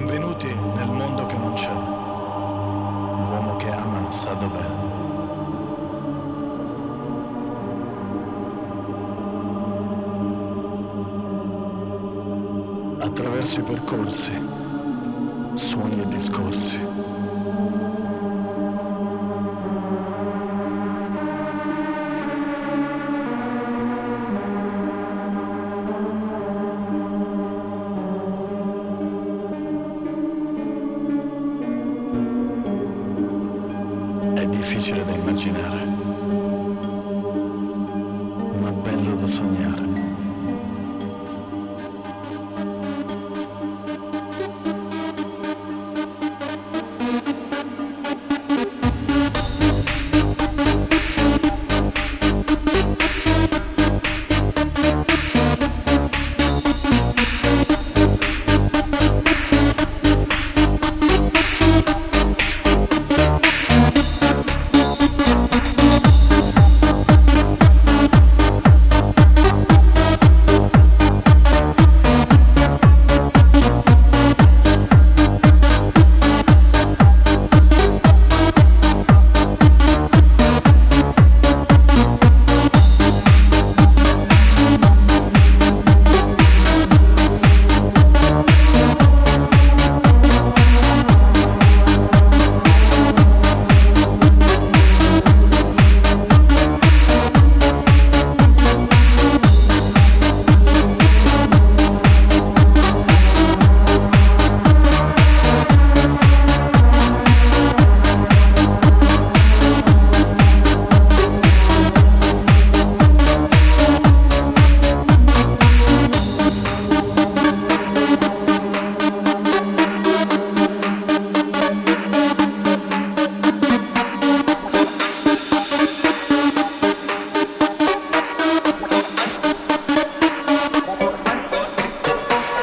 Benvenuti nel mondo che non c'è. L'uomo che ama sa dov'è. attraverso i percorsi, suoni e discorsi. È difficile da immaginare, ma bello da sognare.